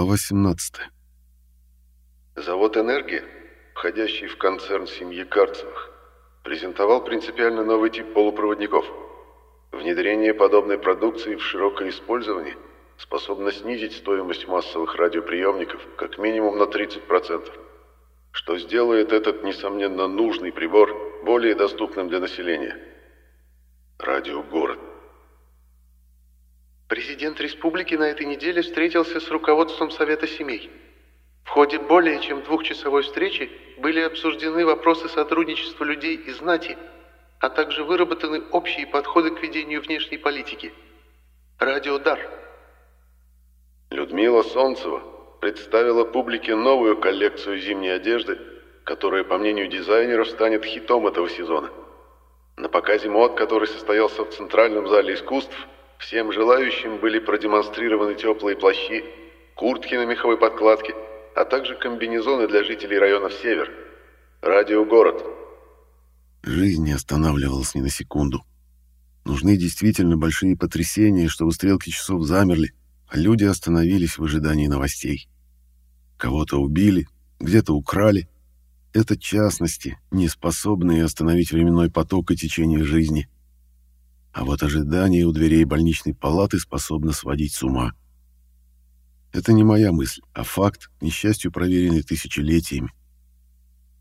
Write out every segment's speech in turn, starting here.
Глава 17. Завод «Энергия», входящий в концерн семьи Карцевых, презентовал принципиально новый тип полупроводников. Внедрение подобной продукции в широкое использование способно снизить стоимость массовых радиоприемников как минимум на 30%, что сделает этот, несомненно, нужный прибор более доступным для населения. Радио «Город». Президент республики на этой неделе встретился с руководством Совета семей. В ходе более чем двухчасовой встречи были обсуждены вопросы сотрудничества людей и знати, а также выработаны общие подходы к ведению внешней политики. Радиодар. Людмила Солнцева представила публике новую коллекцию зимней одежды, которая, по мнению дизайнеров, станет хитом этого сезона. На показе мод, который состоялся в Центральном зале искусств, Всем желающим были продемонстрированы теплые плащи, куртки на меховой подкладке, а также комбинезоны для жителей районов Север. Радио «Город». Жизнь не останавливалась ни на секунду. Нужны действительно большие потрясения, чтобы стрелки часов замерли, а люди остановились в ожидании новостей. Кого-то убили, где-то украли. Это частности, не способные остановить временной поток и течение жизни. А вот ожидание у дверей больничной палаты способно сводить с ума. Это не моя мысль, а факт, несчастью, проверенный тысячелетиями.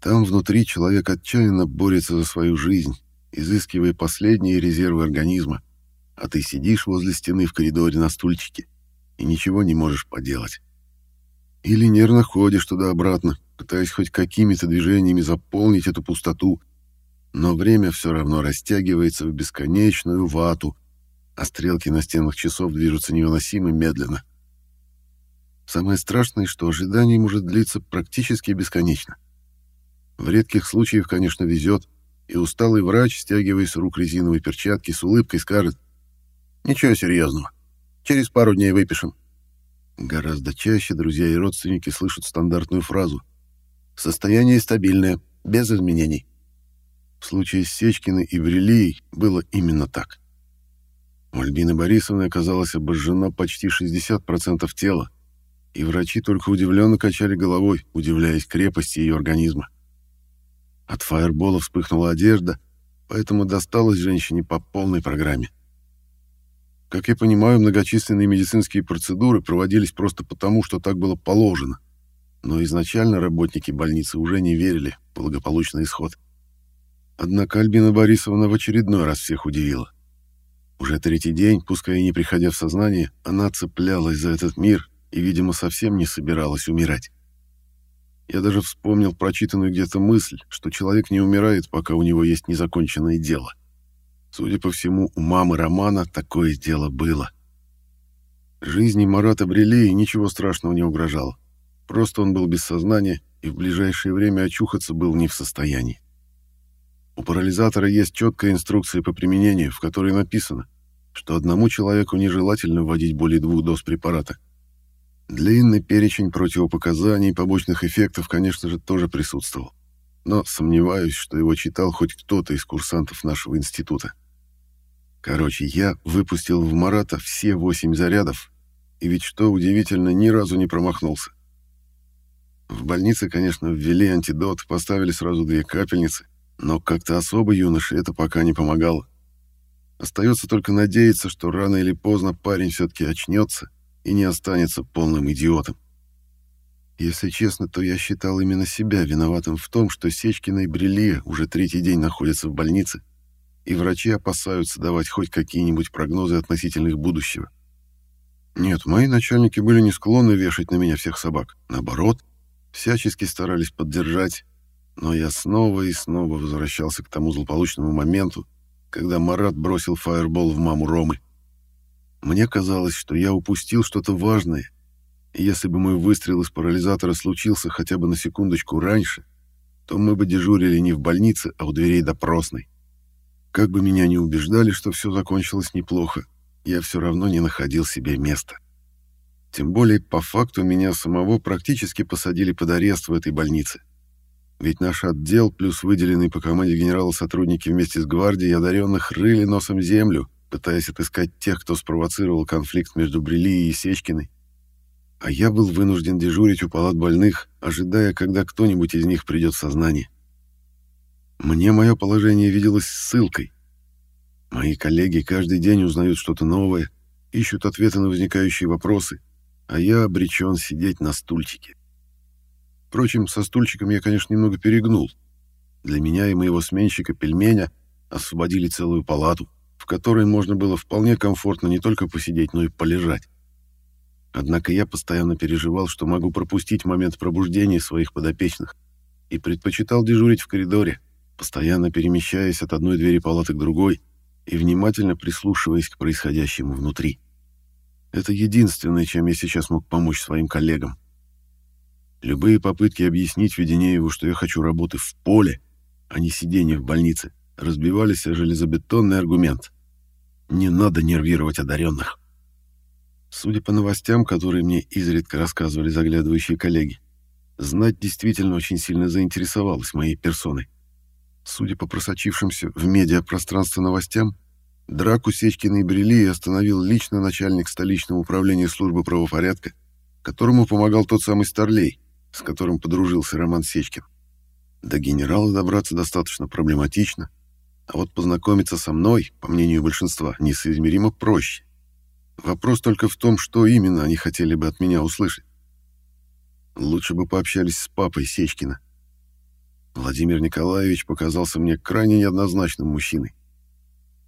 Там внутри человек отчаянно борется за свою жизнь, изыскивая последние резервы организма, а ты сидишь возле стены в коридоре на стульчике и ничего не можешь поделать. Или нервно ходишь туда-обратно, пытаясь хоть какими-то движениями заполнить эту пустоту, но время все равно растягивается в бесконечную вату, а стрелки на стенах часов движутся невыносимо медленно. Самое страшное, что ожидание может длиться практически бесконечно. В редких случаях, конечно, везет, и усталый врач, стягивая с рук резиновые перчатки, с улыбкой скажет «Ничего серьезного, через пару дней выпишем». Гораздо чаще друзья и родственники слышат стандартную фразу «Состояние стабильное, без изменений». В случае с Сечкиной и Брилией было именно так. У Альбины Борисовны оказалось обожжено почти 60% тела, и врачи только удивленно качали головой, удивляясь крепости ее организма. От фаербола вспыхнула одежда, поэтому досталось женщине по полной программе. Как я понимаю, многочисленные медицинские процедуры проводились просто потому, что так было положено, но изначально работники больницы уже не верили в благополучный исход. Однако Альбина Борисовна в очередной раз всех удивила. Уже третий день, пускай и не приходя в сознание, она цеплялась за этот мир и, видимо, совсем не собиралась умирать. Я даже вспомнил прочитанную где-то мысль, что человек не умирает, пока у него есть незаконченное дело. Судя по всему, у мамы Романа такое дело было. Жизни Марата Брелеи ничего страшного не угрожало. Просто он был без сознания и в ближайшее время очухаться был не в состоянии. У парализатора есть четкая инструкция по применению, в которой написано, что одному человеку нежелательно вводить более двух доз препарата. Длинный перечень противопоказаний и побочных эффектов, конечно же, тоже присутствовал. Но сомневаюсь, что его читал хоть кто-то из курсантов нашего института. Короче, я выпустил в Марата все восемь зарядов, и ведь что удивительно, ни разу не промахнулся. В больнице, конечно, ввели антидот, поставили сразу две капельницы, но как-то особо юноше это пока не помогало. Остается только надеяться, что рано или поздно парень все-таки очнется и не останется полным идиотом. Если честно, то я считал именно себя виноватым в том, что Сечкина и Брелия уже третий день находятся в больнице, и врачи опасаются давать хоть какие-нибудь прогнозы относительно их будущего. Нет, мои начальники были не склонны вешать на меня всех собак. Наоборот, всячески старались поддержать но я снова и снова возвращался к тому злополучному моменту, когда Марат бросил фаербол в маму Ромы. Мне казалось, что я упустил что-то важное, и если бы мой выстрел из парализатора случился хотя бы на секундочку раньше, то мы бы дежурили не в больнице, а у дверей допросной. Как бы меня ни убеждали, что все закончилось неплохо, я все равно не находил себе места. Тем более, по факту, меня самого практически посадили под арест в этой больнице. Ведь наш отдел плюс выделенные по команде генерала сотрудники вместе с гвардией одаренных рыли носом землю, пытаясь отыскать тех, кто спровоцировал конфликт между Брели и Сечкиной. а я был вынужден дежурить у палат больных, ожидая, когда кто-нибудь из них придет в сознание. Мне мое положение виделось ссылкой. Мои коллеги каждый день узнают что-то новое, ищут ответы на возникающие вопросы, а я обречен сидеть на стульчике. Впрочем, со стульчиком я, конечно, немного перегнул. Для меня и моего сменщика пельменя освободили целую палату, в которой можно было вполне комфортно не только посидеть, но и полежать. Однако я постоянно переживал, что могу пропустить момент пробуждения своих подопечных, и предпочитал дежурить в коридоре, постоянно перемещаясь от одной двери палаты к другой и внимательно прислушиваясь к происходящему внутри. Это единственное, чем я сейчас мог помочь своим коллегам. Любые попытки объяснить Веденееву, что я хочу работы в поле, а не сидение в больнице, разбивались о железобетонный аргумент. Не надо нервировать одаренных. Судя по новостям, которые мне изредка рассказывали заглядывающие коллеги, знать действительно очень сильно заинтересовалась моей персоной. Судя по просочившимся в медиапространство новостям, драку Сечкина и Брели остановил лично начальник столичного управления службы правопорядка, которому помогал тот самый Старлей, с которым подружился Роман Сечкин. До генерала добраться достаточно проблематично, а вот познакомиться со мной, по мнению большинства, несоизмеримо проще. Вопрос только в том, что именно они хотели бы от меня услышать. Лучше бы пообщались с папой Сечкина. Владимир Николаевич показался мне крайне неоднозначным мужчиной.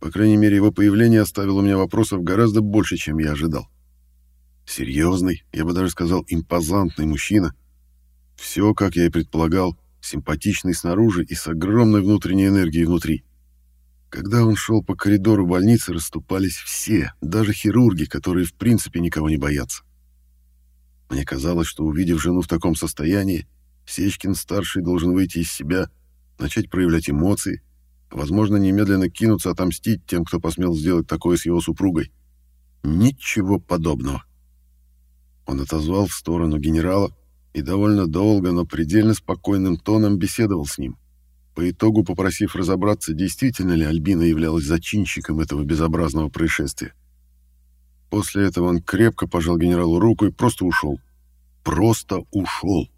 По крайней мере, его появление оставило у меня вопросов гораздо больше, чем я ожидал. Серьезный, я бы даже сказал, импозантный мужчина, все, как я и предполагал, симпатичный снаружи и с огромной внутренней энергией внутри. Когда он шел по коридору больницы, расступались все, даже хирурги, которые в принципе никого не боятся. Мне казалось, что, увидев жену в таком состоянии, Сечкин-старший должен выйти из себя, начать проявлять эмоции, возможно, немедленно кинуться отомстить тем, кто посмел сделать такое с его супругой. Ничего подобного. Он отозвал в сторону генерала, и довольно долго, но предельно спокойным тоном беседовал с ним, по итогу попросив разобраться, действительно ли Альбина являлась зачинщиком этого безобразного происшествия. После этого он крепко пожал генералу руку и просто ушел. Просто ушел.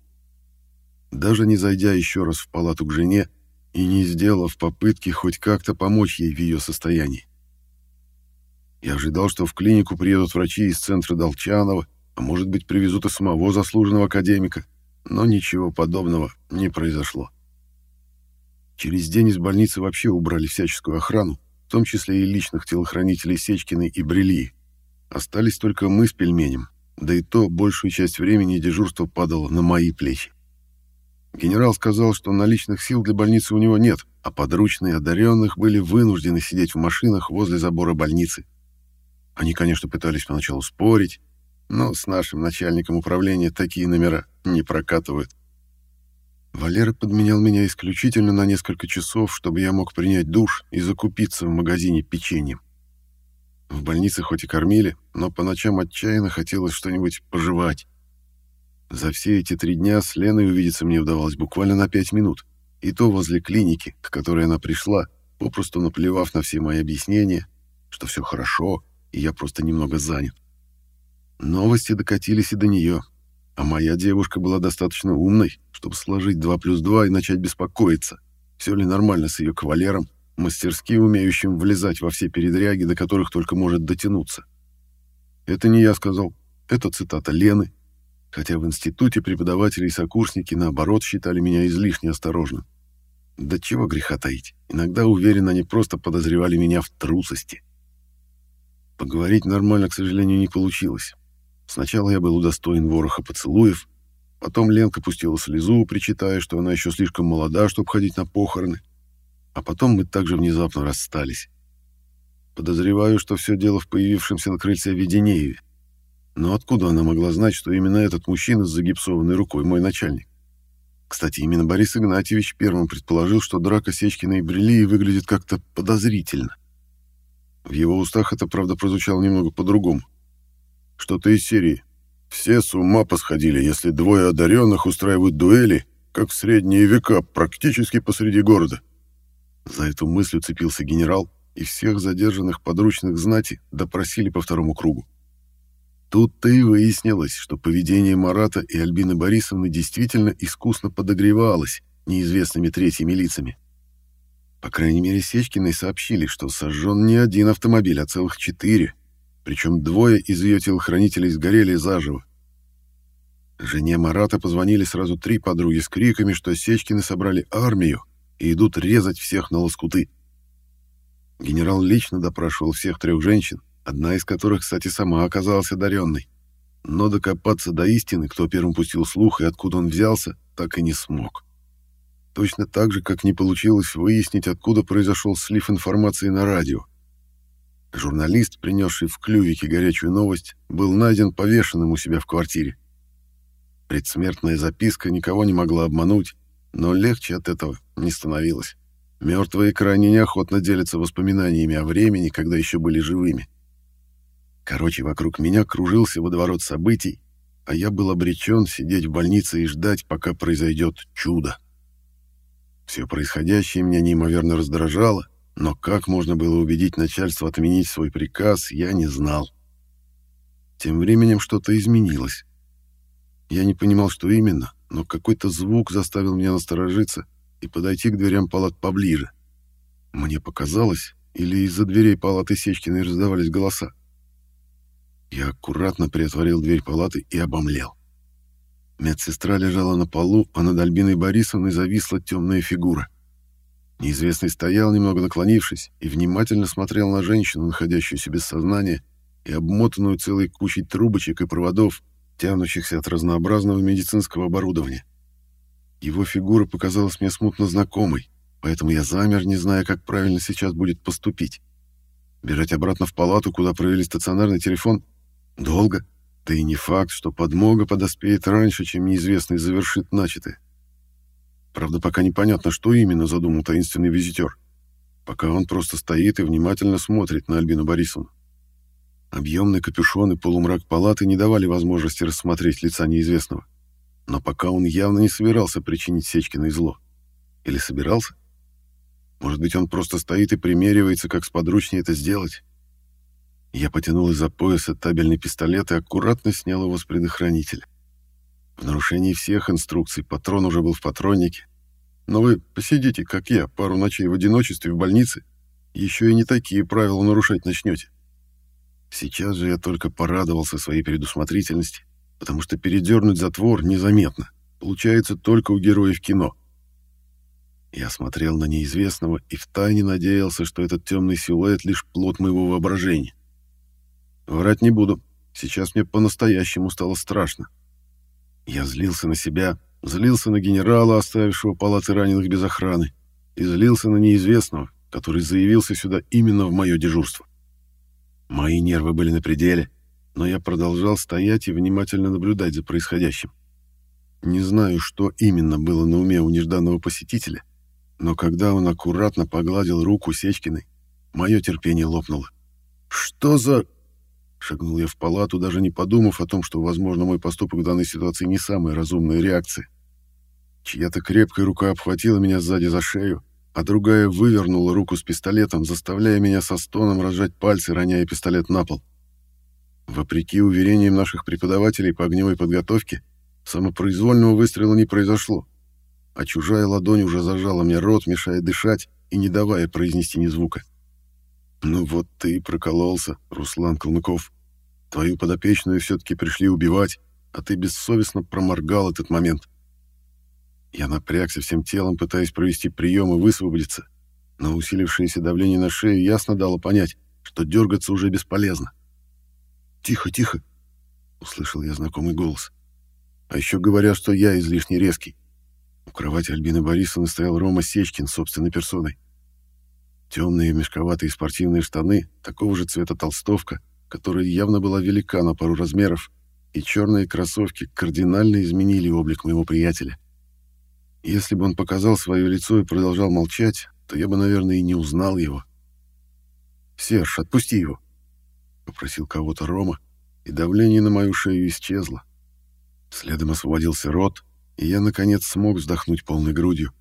Даже не зайдя еще раз в палату к жене и не сделав попытки хоть как-то помочь ей в ее состоянии. Я ожидал, что в клинику приедут врачи из центра Долчанова, а может быть, привезут и самого заслуженного академика, но ничего подобного не произошло. Через день из больницы вообще убрали всяческую охрану, в том числе и личных телохранителей Сечкиной и Брелии. Остались только мы с пельменем, да и то большую часть времени дежурство падало на мои плечи. Генерал сказал, что наличных сил для больницы у него нет, а подручные одаренных были вынуждены сидеть в машинах возле забора больницы. Они, конечно, пытались поначалу спорить, но с нашим начальником управления такие номера не прокатывают. Валера подменял меня исключительно на несколько часов, чтобы я мог принять душ и закупиться в магазине печеньем. В больнице хоть и кормили, но по ночам отчаянно хотелось что-нибудь пожевать. За все эти три дня с Леной увидеться мне удавалось буквально на пять минут, и то возле клиники, к которой она пришла, попросту наплевав на все мои объяснения, что все хорошо, и я просто немного занят. Новости докатились и до нее, а моя девушка была достаточно умной, чтобы сложить 2 плюс 2 и начать беспокоиться, все ли нормально с ее кавалером, мастерски умеющим влезать во все передряги, до которых только может дотянуться. Это не я сказал, это цитата Лены, хотя в институте преподаватели и сокурсники, наоборот, считали меня излишне осторожным. Да чего греха таить, иногда, уверен, они просто подозревали меня в трусости. Поговорить нормально, к сожалению, не получилось. Сначала я был удостоен вороха поцелуев, потом Ленка пустила слезу, причитая, что она еще слишком молода, чтобы ходить на похороны, а потом мы также внезапно расстались. Подозреваю, что все дело в появившемся на крыльце Веденееве. Но откуда она могла знать, что именно этот мужчина с загипсованной рукой мой начальник? Кстати, именно Борис Игнатьевич первым предположил, что драка Сечкина и Брелии выглядит как-то подозрительно. В его устах это, правда, прозвучало немного по-другому. Что-то из серии. Все с ума посходили, если двое одаренных устраивают дуэли, как в средние века, практически посреди города. За эту мысль уцепился генерал, и всех задержанных подручных знати допросили по второму кругу. Тут-то и выяснилось, что поведение Марата и Альбины Борисовны действительно искусно подогревалось неизвестными третьими лицами. По крайней мере, Сечкиной сообщили, что сожжен не один автомобиль, а целых четыре, причем двое из ее телохранителей сгорели заживо. Жене Марата позвонили сразу три подруги с криками, что Сечкины собрали армию и идут резать всех на лоскуты. Генерал лично допрашивал всех трех женщин, одна из которых, кстати, сама оказалась одаренной. Но докопаться до истины, кто первым пустил слух и откуда он взялся, так и не смог. Точно так же, как не получилось выяснить, откуда произошел слив информации на радио. Журналист, принесший в клювике горячую новость, был найден повешенным у себя в квартире. Предсмертная записка никого не могла обмануть, но легче от этого не становилось. Мертвые крайне неохотно делятся воспоминаниями о времени, когда еще были живыми. Короче, вокруг меня кружился водоворот событий, а я был обречен сидеть в больнице и ждать, пока произойдет чудо. Все происходящее меня неимоверно раздражало, но как можно было убедить начальство отменить свой приказ, я не знал. Тем временем что-то изменилось. Я не понимал, что именно, но какой-то звук заставил меня насторожиться и подойти к дверям палат поближе. Мне показалось, или из-за дверей палаты Сечкиной раздавались голоса. Я аккуратно приотворил дверь палаты и обомлел. Медсестра лежала на полу, а над Альбиной Борисовной зависла темная фигура. Неизвестный стоял, немного наклонившись, и внимательно смотрел на женщину, находящуюся без сознания, и обмотанную целой кучей трубочек и проводов, тянущихся от разнообразного медицинского оборудования. Его фигура показалась мне смутно знакомой, поэтому я замер, не зная, как правильно сейчас будет поступить. Бежать обратно в палату, куда провели стационарный телефон, Долго? Да и не факт, что подмога подоспеет раньше, чем неизвестный завершит начатое. Правда, пока непонятно, что именно задумал таинственный визитер. Пока он просто стоит и внимательно смотрит на Альбину Борисовну. Объемный капюшон и полумрак палаты не давали возможности рассмотреть лица неизвестного. Но пока он явно не собирался причинить Сечкиной зло. Или собирался? Может быть, он просто стоит и примеривается, как сподручнее это сделать? Я потянул из-за пояса табельный пистолет и аккуратно снял его с предохранителя. В нарушении всех инструкций патрон уже был в патроннике. Но вы посидите, как я, пару ночей в одиночестве в больнице. Еще и не такие правила нарушать начнете. Сейчас же я только порадовался своей предусмотрительности, потому что передернуть затвор незаметно. Получается только у героев кино. Я смотрел на неизвестного и втайне надеялся, что этот темный силуэт — лишь плод моего воображения. Врать не буду. Сейчас мне по-настоящему стало страшно. Я злился на себя, злился на генерала, оставившего палаты раненых без охраны, и злился на неизвестного, который заявился сюда именно в мое дежурство. Мои нервы были на пределе, но я продолжал стоять и внимательно наблюдать за происходящим. Не знаю, что именно было на уме у нежданного посетителя, но когда он аккуратно погладил руку Сечкиной, мое терпение лопнуло. «Что за...» Шагнул я в палату, даже не подумав о том, что, возможно, мой поступок в данной ситуации не самая разумная реакция. Чья-то крепкая рука обхватила меня сзади за шею, а другая вывернула руку с пистолетом, заставляя меня со стоном разжать пальцы, роняя пистолет на пол. Вопреки уверениям наших преподавателей по огневой подготовке, самопроизвольного выстрела не произошло, а чужая ладонь уже зажала мне рот, мешая дышать и не давая произнести ни звука. «Ну вот ты и прокололся, Руслан Калмыков. Твою подопечную все-таки пришли убивать, а ты бессовестно проморгал этот момент. Я напрягся всем телом, пытаясь провести прием и высвободиться, но усилившееся давление на шею ясно дало понять, что дергаться уже бесполезно. «Тихо, тихо!» — услышал я знакомый голос. «А еще говорят, что я излишне резкий». У кровати Альбины Борисовны стоял Рома Сечкин собственной персоной. Темные мешковатые спортивные штаны, такого же цвета толстовка, которая явно была велика на пару размеров, и черные кроссовки кардинально изменили облик моего приятеля. Если бы он показал свое лицо и продолжал молчать, то я бы, наверное, и не узнал его. «Серж, отпусти его!» — попросил кого-то Рома, и давление на мою шею исчезло. Следом освободился рот, и я, наконец, смог вздохнуть полной грудью.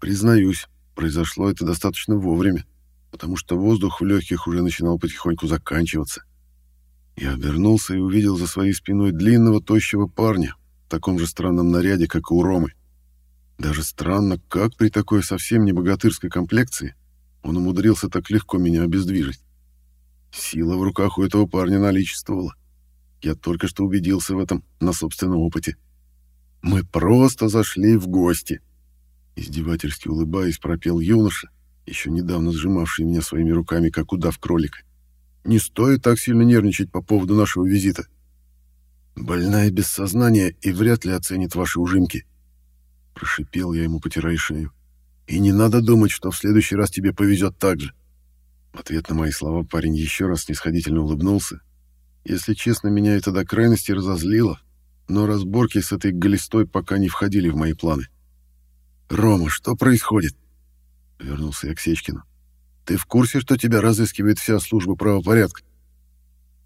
Признаюсь, Произошло это достаточно вовремя, потому что воздух в легких уже начинал потихоньку заканчиваться. Я обернулся и увидел за своей спиной длинного, тощего парня в таком же странном наряде, как и у Ромы. Даже странно, как при такой совсем не богатырской комплекции он умудрился так легко меня обездвижить. Сила в руках у этого парня наличествовала. Я только что убедился в этом на собственном опыте. Мы просто зашли в гости. Издевательски улыбаясь, пропел юноша, еще недавно сжимавший меня своими руками, как удав кролика. Не стоит так сильно нервничать по поводу нашего визита. Больная без сознания и вряд ли оценит ваши ужимки. Прошипел я ему, потирая шею. И не надо думать, что в следующий раз тебе повезет так же. В ответ на мои слова парень еще раз снисходительно улыбнулся. Если честно, меня это до крайности разозлило, но разборки с этой глистой пока не входили в мои планы. «Рома, что происходит?» Вернулся я к Сечкину. «Ты в курсе, что тебя разыскивает вся служба правопорядка?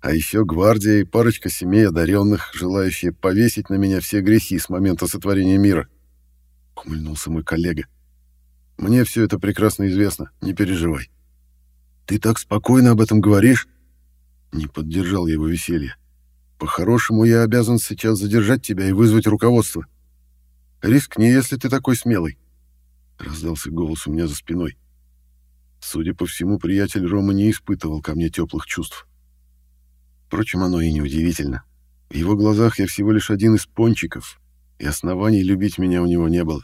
А еще гвардия и парочка семей одаренных, желающие повесить на меня все грехи с момента сотворения мира?» Ухмыльнулся мой коллега. «Мне все это прекрасно известно, не переживай». «Ты так спокойно об этом говоришь?» Не поддержал его веселье. «По-хорошему, я обязан сейчас задержать тебя и вызвать руководство. Рискни, если ты такой смелый». Раздался голос у меня за спиной. Судя по всему, приятель Рома не испытывал ко мне теплых чувств. Впрочем, оно и неудивительно. В его глазах я всего лишь один из пончиков, и оснований любить меня у него не было.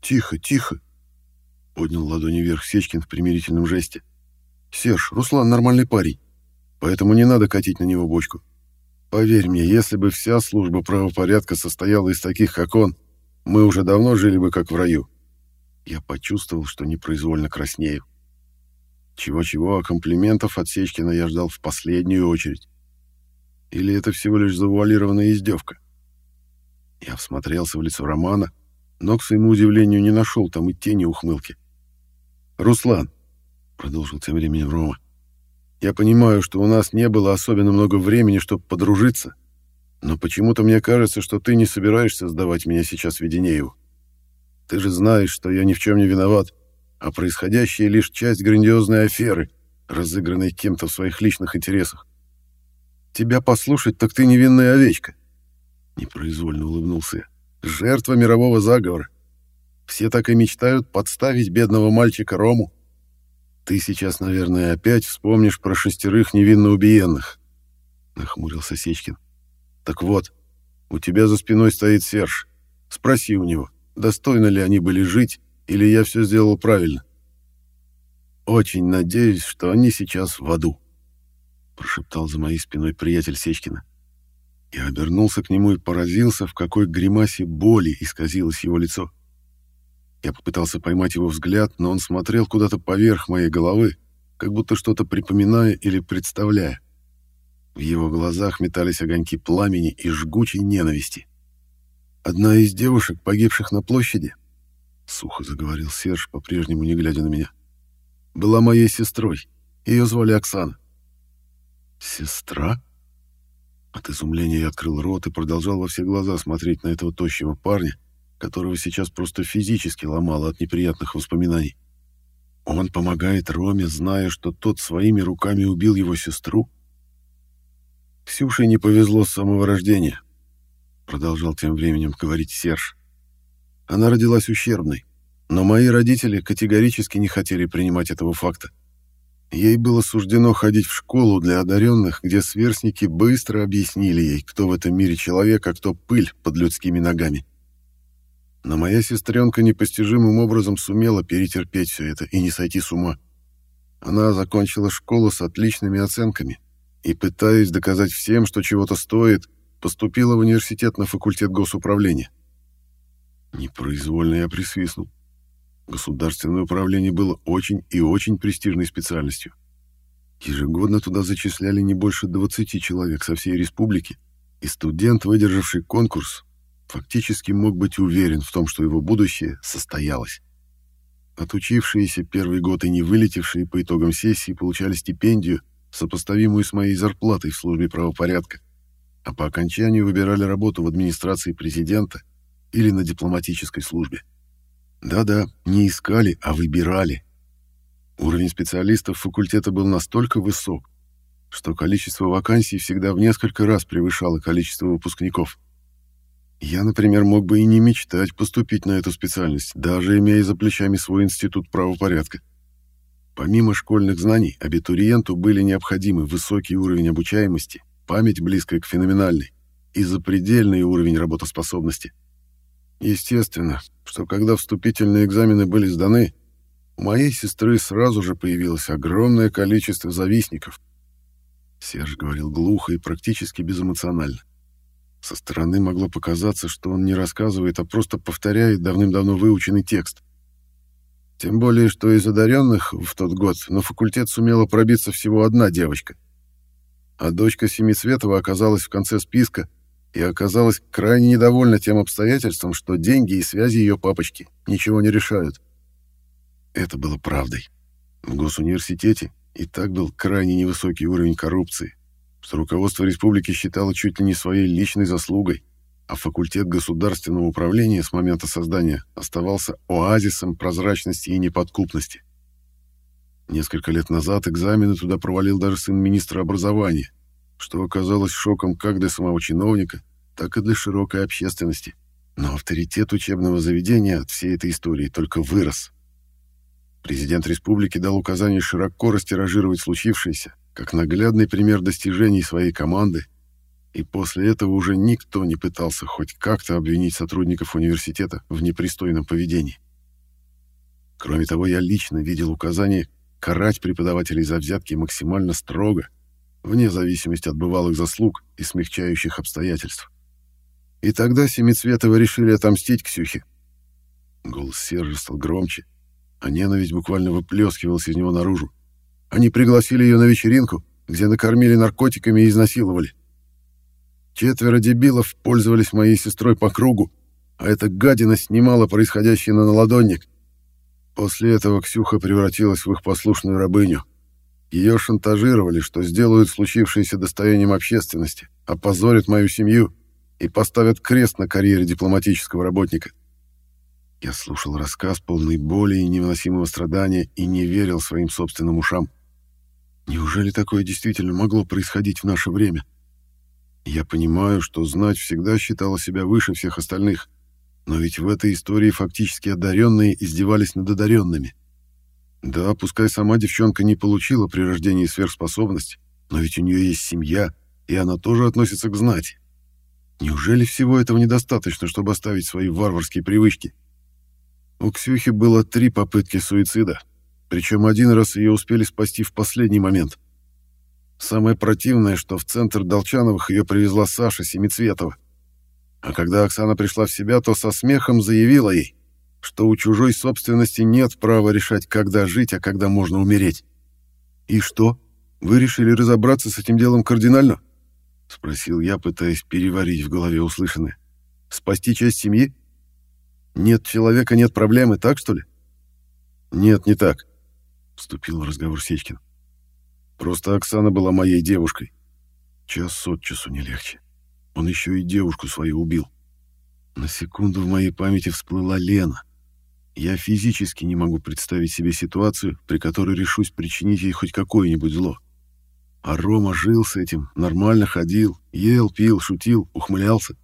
«Тихо, тихо!» — поднял ладони вверх Сечкин в примирительном жесте. Серж, Руслан нормальный парень, поэтому не надо катить на него бочку. Поверь мне, если бы вся служба правопорядка состояла из таких, как он, мы уже давно жили бы как в раю. Я почувствовал, что непроизвольно краснею. Чего-чего, а комплиментов от Сечкина я ждал в последнюю очередь. Или это всего лишь завуалированная издевка? Я всмотрелся в лицо Романа, но, к своему удивлению, не нашел там и тени ухмылки. «Руслан, продолжил тем временем Рома. Я понимаю, что у нас не было особенно много времени, чтобы подружиться, но почему-то мне кажется, что ты не собираешься сдавать меня сейчас Веденееву. Ты же знаешь, что я ни в чем не виноват, а происходящее лишь часть грандиозной аферы, разыгранной кем-то в своих личных интересах. Тебя послушать, так ты невинная овечка. Непроизвольно улыбнулся я. Жертва мирового заговора. Все так и мечтают подставить бедного мальчика Рому. Ты сейчас, наверное, опять вспомнишь про шестерых невинно убиенных, нахмурился Сечкин. Так вот, у тебя за спиной стоит Серж. Спроси у него, достойно ли они были жить, или я все сделал правильно. Очень надеюсь, что они сейчас в аду, прошептал за моей спиной приятель Сечкина. Я обернулся к нему и поразился, в какой гримасе боли исказилось его лицо. Я попытался поймать его взгляд, но он смотрел куда-то поверх моей головы, как будто что-то припоминая или представляя. В его глазах метались огоньки пламени и жгучей ненависти. «Одна из девушек, погибших на площади», — сухо заговорил Серж, по-прежнему не глядя на меня, — «была моей сестрой. Ее звали Оксана». «Сестра?» От изумления я открыл рот и продолжал во все глаза смотреть на этого тощего парня, которого сейчас просто физически ломало от неприятных воспоминаний. Он помогает Роме, зная, что тот своими руками убил его сестру. Ксюше не повезло с самого рождения, продолжал тем временем говорить Серж. Она родилась ущербной, но мои родители категорически не хотели принимать этого факта. Ей было суждено ходить в школу для одаренных, где сверстники быстро объяснили ей, кто в этом мире человек, а кто пыль под людскими ногами. Но моя сестренка непостижимым образом сумела перетерпеть все это и не сойти с ума. Она закончила школу с отличными оценками и, пытаясь доказать всем, что чего-то стоит, поступила в университет на факультет госуправления. Непроизвольно я присвистнул. Государственное управление было очень и очень престижной специальностью. Ежегодно туда зачисляли не больше 20 человек со всей республики, и студент, выдержавший конкурс, фактически мог быть уверен в том, что его будущее состоялось. Отучившиеся первый год и не вылетевшие по итогам сессии получали стипендию, сопоставимую с моей зарплатой в службе правопорядка, а по окончанию выбирали работу в администрации президента или на дипломатической службе. Да-да, не искали, а выбирали. Уровень специалистов факультета был настолько высок, что количество вакансий всегда в несколько раз превышало количество выпускников. Я, например, мог бы и не мечтать поступить на эту специальность, даже имея за плечами свой институт правопорядка. Помимо школьных знаний, абитуриенту были необходимы высокий уровень обучаемости, память близкая к феноменальной и запредельный уровень работоспособности. Естественно, что когда вступительные экзамены были сданы, у моей сестры сразу же появилось огромное количество завистников. Серж говорил глухо и практически безэмоционально. Со стороны могло показаться, что он не рассказывает, а просто повторяет давным-давно выученный текст. Тем более, что из одаренных в тот год на факультет сумела пробиться всего одна девочка. А дочка Семицветова оказалась в конце списка и оказалась крайне недовольна тем обстоятельством, что деньги и связи ее папочки ничего не решают. Это было правдой. В госуниверситете и так был крайне невысокий уровень коррупции, что руководство республики считало чуть ли не своей личной заслугой, а факультет государственного управления с момента создания оставался оазисом прозрачности и неподкупности. Несколько лет назад экзамены туда провалил даже сын министра образования, что оказалось шоком как для самого чиновника, так и для широкой общественности. Но авторитет учебного заведения от всей этой истории только вырос. Президент республики дал указание широко растиражировать случившееся, как наглядный пример достижений своей команды, и после этого уже никто не пытался хоть как-то обвинить сотрудников университета в непристойном поведении. Кроме того, я лично видел указание карать преподавателей за взятки максимально строго, вне зависимости от бывалых заслуг и смягчающих обстоятельств. И тогда Семицветовы решили отомстить Ксюхе. Голос Сержа стал громче, а ненависть буквально выплескивалась из него наружу. Они пригласили ее на вечеринку, где накормили наркотиками и изнасиловали. Четверо дебилов пользовались моей сестрой по кругу, а эта гадина снимала происходящее на наладонник. После этого Ксюха превратилась в их послушную рабыню. Ее шантажировали, что сделают случившееся достоянием общественности, опозорят мою семью и поставят крест на карьере дипломатического работника. Я слушал рассказ, полный боли и невыносимого страдания, и не верил своим собственным ушам. Неужели такое действительно могло происходить в наше время? Я понимаю, что знать всегда считала себя выше всех остальных, но ведь в этой истории фактически одаренные издевались над одаренными. Да, пускай сама девчонка не получила при рождении сверхспособность, но ведь у нее есть семья, и она тоже относится к знати. Неужели всего этого недостаточно, чтобы оставить свои варварские привычки? У Ксюхи было три попытки суицида, причем один раз ее успели спасти в последний момент. Самое противное, что в центр Долчановых ее привезла Саша Семицветова. А когда Оксана пришла в себя, то со смехом заявила ей, что у чужой собственности нет права решать, когда жить, а когда можно умереть. «И что? Вы решили разобраться с этим делом кардинально?» — спросил я, пытаясь переварить в голове услышанное. «Спасти часть семьи? Нет человека, нет проблемы, так что ли?» «Нет, не так вступил в разговор Сечкин. Просто Оксана была моей девушкой. Час от часу не легче. Он еще и девушку свою убил. На секунду в моей памяти всплыла Лена. Я физически не могу представить себе ситуацию, при которой решусь причинить ей хоть какое-нибудь зло. А Рома жил с этим, нормально ходил, ел, пил, шутил, ухмылялся.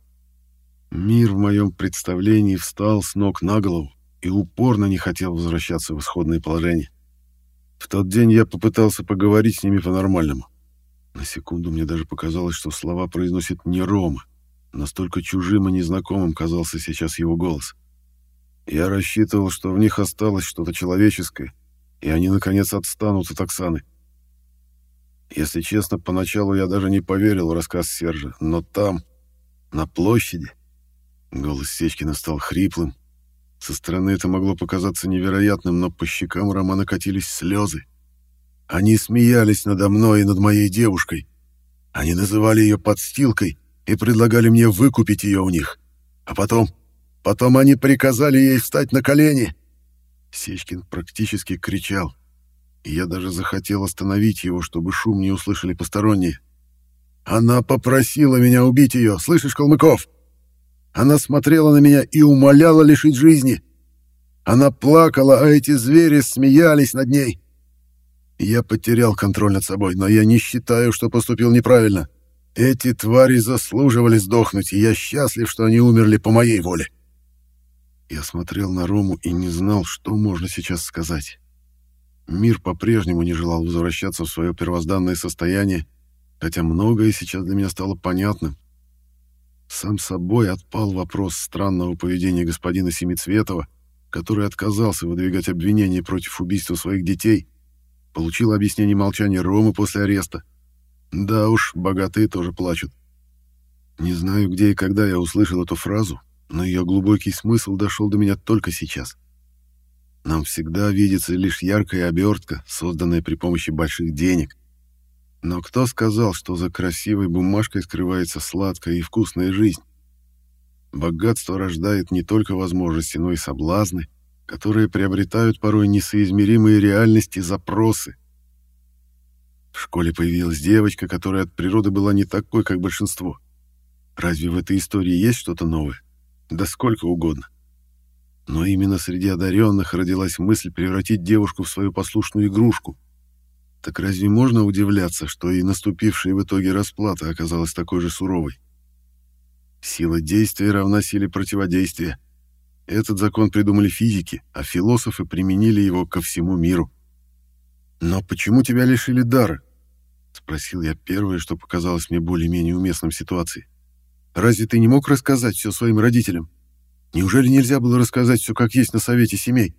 Мир в моем представлении встал с ног на голову и упорно не хотел возвращаться в исходное положение. В тот день я попытался поговорить с ними по-нормальному. На секунду мне даже показалось, что слова произносит не Рома. Настолько чужим и незнакомым казался сейчас его голос. Я рассчитывал, что в них осталось что-то человеческое, и они, наконец, отстанут от Оксаны. Если честно, поначалу я даже не поверил в рассказ Сержа, но там, на площади, голос Сечкина стал хриплым, со стороны это могло показаться невероятным, но по щекам Романа катились слезы. Они смеялись надо мной и над моей девушкой. Они называли ее подстилкой и предлагали мне выкупить ее у них. А потом... Потом они приказали ей встать на колени. Сечкин практически кричал. И я даже захотел остановить его, чтобы шум не услышали посторонние. Она попросила меня убить ее, слышишь, Калмыков? Она смотрела на меня и умоляла лишить жизни. Она плакала, а эти звери смеялись над ней. Я потерял контроль над собой, но я не считаю, что поступил неправильно. Эти твари заслуживали сдохнуть, и я счастлив, что они умерли по моей воле. Я смотрел на Рому и не знал, что можно сейчас сказать. Мир по-прежнему не желал возвращаться в свое первозданное состояние, хотя многое сейчас для меня стало понятным. Сам собой отпал вопрос странного поведения господина Семицветова, который отказался выдвигать обвинения против убийства своих детей, получил объяснение молчания Ромы после ареста. Да уж, богатые тоже плачут. Не знаю, где и когда я услышал эту фразу, но ее глубокий смысл дошел до меня только сейчас. Нам всегда видится лишь яркая обертка, созданная при помощи больших денег. Но кто сказал, что за красивой бумажкой скрывается сладкая и вкусная жизнь? Богатство рождает не только возможности, но и соблазны, которые приобретают порой несоизмеримые реальности запросы. В школе появилась девочка, которая от природы была не такой, как большинство. Разве в этой истории есть что-то новое? Да сколько угодно. Но именно среди одаренных родилась мысль превратить девушку в свою послушную игрушку. Так разве можно удивляться, что и наступившая в итоге расплата оказалась такой же суровой? Сила действия равна силе противодействия. Этот закон придумали физики, а философы применили его ко всему миру. «Но почему тебя лишили дара?» — спросил я первое, что показалось мне более-менее уместным ситуации. «Разве ты не мог рассказать все своим родителям?» Неужели нельзя было рассказать все как есть на совете семей?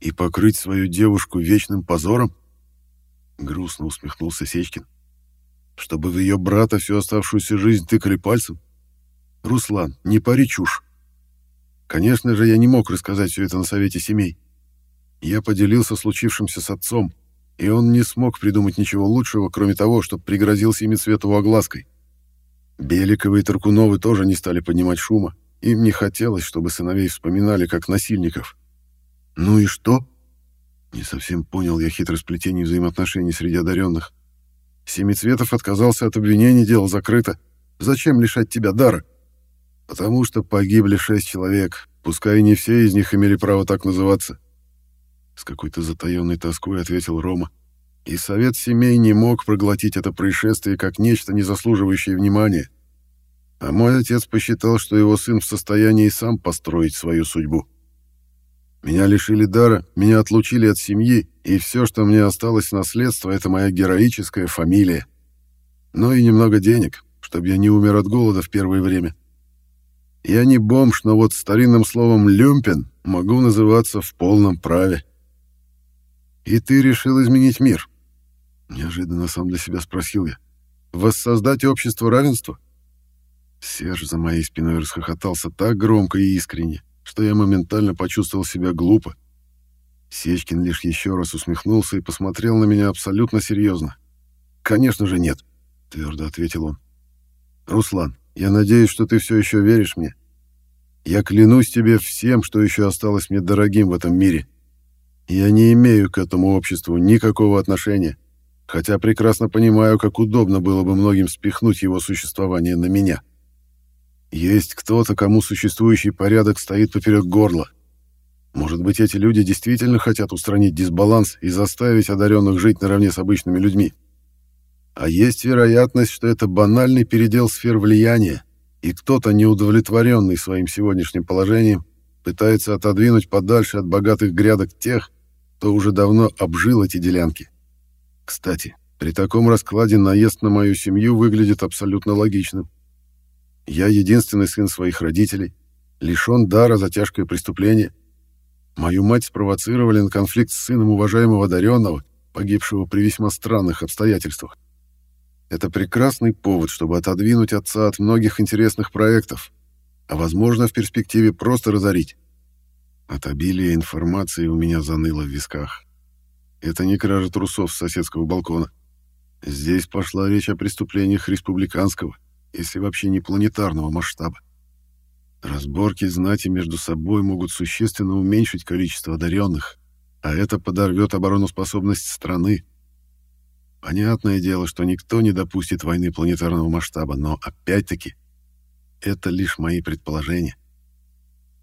И покрыть свою девушку вечным позором? Грустно усмехнулся Сечкин. Чтобы в ее брата всю оставшуюся жизнь тыкали пальцем? Руслан, не пари чушь. Конечно же, я не мог рассказать все это на совете семей. Я поделился случившимся с отцом, и он не смог придумать ничего лучшего, кроме того, чтобы пригрозил Семицветову оглаской. Беликовы и Таркуновы тоже не стали поднимать шума, им не хотелось, чтобы сыновей вспоминали как насильников. Ну и что? Не совсем понял я хитросплетение взаимоотношений среди одаренных. Семицветов отказался от обвинений, дело закрыто. Зачем лишать тебя дара? Потому что погибли шесть человек, пускай не все из них имели право так называться. С какой-то затаенной тоской ответил Рома. И совет семей не мог проглотить это происшествие как нечто, не заслуживающее внимания. А мой отец посчитал, что его сын в состоянии сам построить свою судьбу. Меня лишили дара, меня отлучили от семьи, и все, что мне осталось в наследство, это моя героическая фамилия. Ну и немного денег, чтобы я не умер от голода в первое время. Я не бомж, но вот старинным словом «люмпен» могу называться в полном праве. И ты решил изменить мир? Неожиданно сам для себя спросил я. Воссоздать общество равенства? Серж за моей спиной расхохотался так громко и искренне, что я моментально почувствовал себя глупо. Сечкин лишь еще раз усмехнулся и посмотрел на меня абсолютно серьезно. «Конечно же нет», — твердо ответил он. «Руслан, я надеюсь, что ты все еще веришь мне. Я клянусь тебе всем, что еще осталось мне дорогим в этом мире. Я не имею к этому обществу никакого отношения, хотя прекрасно понимаю, как удобно было бы многим спихнуть его существование на меня». Есть кто-то, кому существующий порядок стоит поперек горла. Может быть, эти люди действительно хотят устранить дисбаланс и заставить одаренных жить наравне с обычными людьми. А есть вероятность, что это банальный передел сфер влияния, и кто-то, неудовлетворенный своим сегодняшним положением, пытается отодвинуть подальше от богатых грядок тех, кто уже давно обжил эти делянки. Кстати, при таком раскладе наезд на мою семью выглядит абсолютно логичным. Я единственный сын своих родителей, лишён дара за тяжкое преступление. Мою мать спровоцировали на конфликт с сыном уважаемого одаренного, погибшего при весьма странных обстоятельствах. Это прекрасный повод, чтобы отодвинуть отца от многих интересных проектов, а, возможно, в перспективе просто разорить. От обилия информации у меня заныло в висках. Это не кража трусов с соседского балкона. Здесь пошла речь о преступлениях республиканского, если вообще не планетарного масштаба. Разборки знати между собой могут существенно уменьшить количество одаренных, а это подорвет обороноспособность страны. Понятное дело, что никто не допустит войны планетарного масштаба, но опять-таки это лишь мои предположения.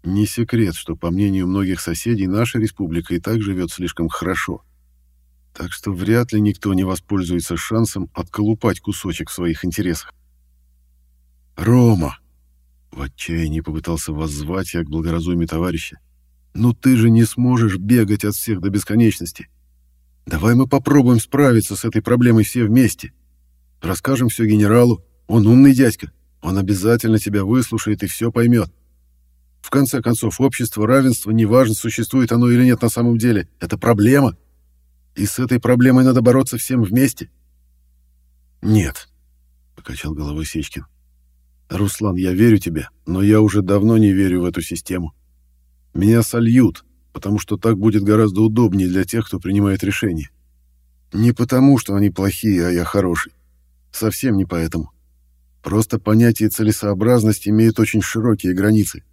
Не секрет, что, по мнению многих соседей, наша республика и так живет слишком хорошо. Так что вряд ли никто не воспользуется шансом отколупать кусочек в своих интересах. «Рома!» В отчаянии попытался воззвать я к благоразумию товарища. «Ну ты же не сможешь бегать от всех до бесконечности. Давай мы попробуем справиться с этой проблемой все вместе. Расскажем все генералу. Он умный дядька. Он обязательно тебя выслушает и все поймет. В конце концов, общество равенства, неважно, существует оно или нет на самом деле, это проблема. И с этой проблемой надо бороться всем вместе. Нет, — покачал головой Сечкин. Руслан, я верю тебе, но я уже давно не верю в эту систему. Меня сольют, потому что так будет гораздо удобнее для тех, кто принимает решения. Не потому, что они плохие, а я хороший. Совсем не поэтому. Просто понятие целесообразности имеет очень широкие границы.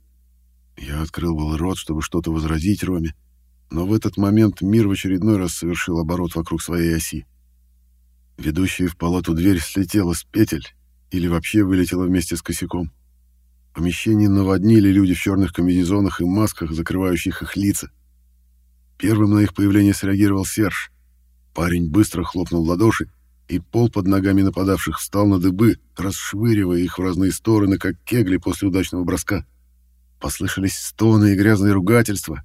Я открыл был рот, чтобы что-то возразить Роме, но в этот момент мир в очередной раз совершил оборот вокруг своей оси. Ведущая в палату дверь слетела с петель или вообще вылетела вместе с косяком. Помещение наводнили люди в черных комбинезонах и масках, закрывающих их лица. Первым на их появление среагировал Серж. Парень быстро хлопнул в ладоши, и пол под ногами нападавших встал на дыбы, расшвыривая их в разные стороны, как кегли после удачного броска. Послышались стоны и грязные ругательства.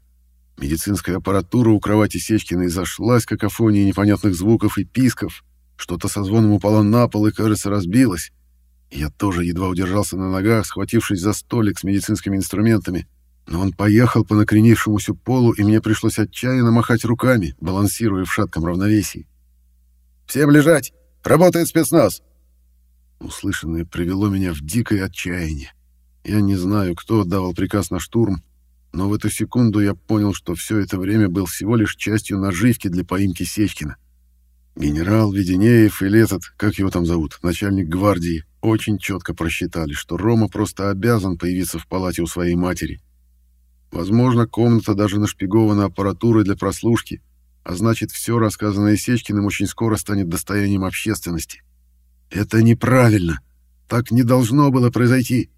Медицинская аппаратура у кровати Сечкиной зашлась какофонией непонятных звуков и писков. Что-то со звоном упало на пол и, кажется, разбилось. Я тоже едва удержался на ногах, схватившись за столик с медицинскими инструментами. Но он поехал по накренившемуся полу, и мне пришлось отчаянно махать руками, балансируя в шатком равновесии. «Всем лежать! Работает спецназ!» Услышанное привело меня в дикое отчаяние. Я не знаю, кто отдавал приказ на штурм, но в эту секунду я понял, что все это время был всего лишь частью наживки для поимки Сечкина. Генерал Веденеев или этот, как его там зовут, начальник гвардии, очень четко просчитали, что Рома просто обязан появиться в палате у своей матери. Возможно, комната даже нашпигована аппаратурой для прослушки, а значит, все рассказанное Сечкиным очень скоро станет достоянием общественности. Это неправильно. Так не должно было произойти.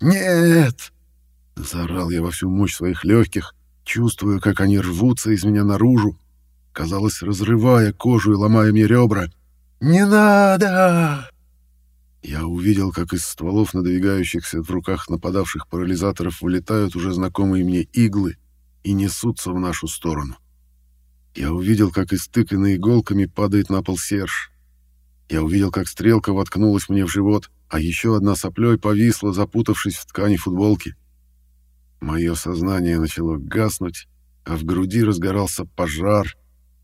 «Нет!» — заорал я во всю мощь своих легких, чувствуя, как они рвутся из меня наружу, казалось, разрывая кожу и ломая мне ребра. «Не надо!» Я увидел, как из стволов надвигающихся в руках нападавших парализаторов вылетают уже знакомые мне иглы и несутся в нашу сторону. Я увидел, как истыканный иголками падает на пол Серж. Я увидел, как стрелка воткнулась мне в живот, а еще одна соплей повисла, запутавшись в ткани футболки. Мое сознание начало гаснуть, а в груди разгорался пожар,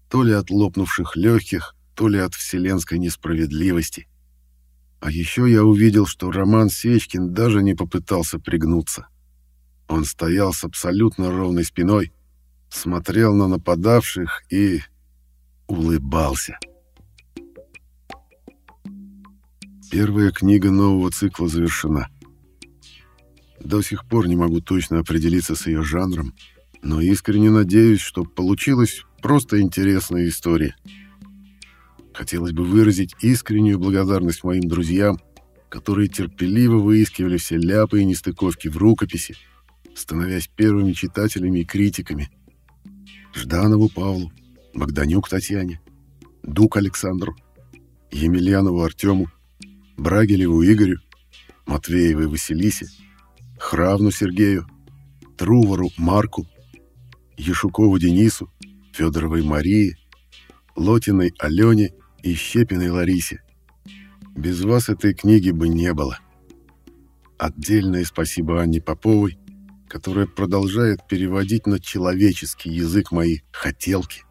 то ли от лопнувших легких, то ли от вселенской несправедливости. А еще я увидел, что Роман Сечкин даже не попытался пригнуться. Он стоял с абсолютно ровной спиной, смотрел на нападавших и улыбался. Первая книга нового цикла завершена. До сих пор не могу точно определиться с ее жанром, но искренне надеюсь, что получилась просто интересная история. Хотелось бы выразить искреннюю благодарность моим друзьям, которые терпеливо выискивали все ляпы и нестыковки в рукописи, становясь первыми читателями и критиками. Жданову Павлу, Богданюк Татьяне, Дук Александру, Емельянову Артему, Брагелеву Игорю, Матвеевой Василисе, Хравну Сергею, Трувору Марку, Ешукову Денису, Федоровой Марии, Лотиной Алене и Щепиной Ларисе. Без вас этой книги бы не было. Отдельное спасибо Анне Поповой, которая продолжает переводить на человеческий язык мои хотелки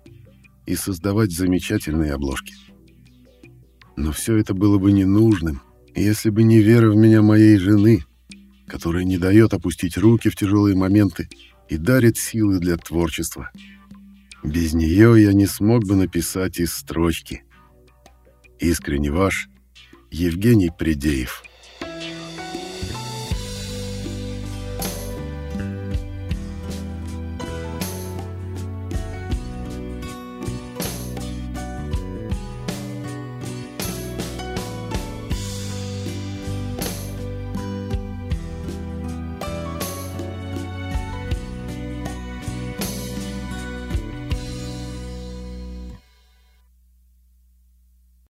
и создавать замечательные обложки. Но все это было бы ненужным, если бы не вера в меня моей жены, которая не дает опустить руки в тяжелые моменты и дарит силы для творчества. Без нее я не смог бы написать из строчки. Искренне ваш, Евгений Придеев.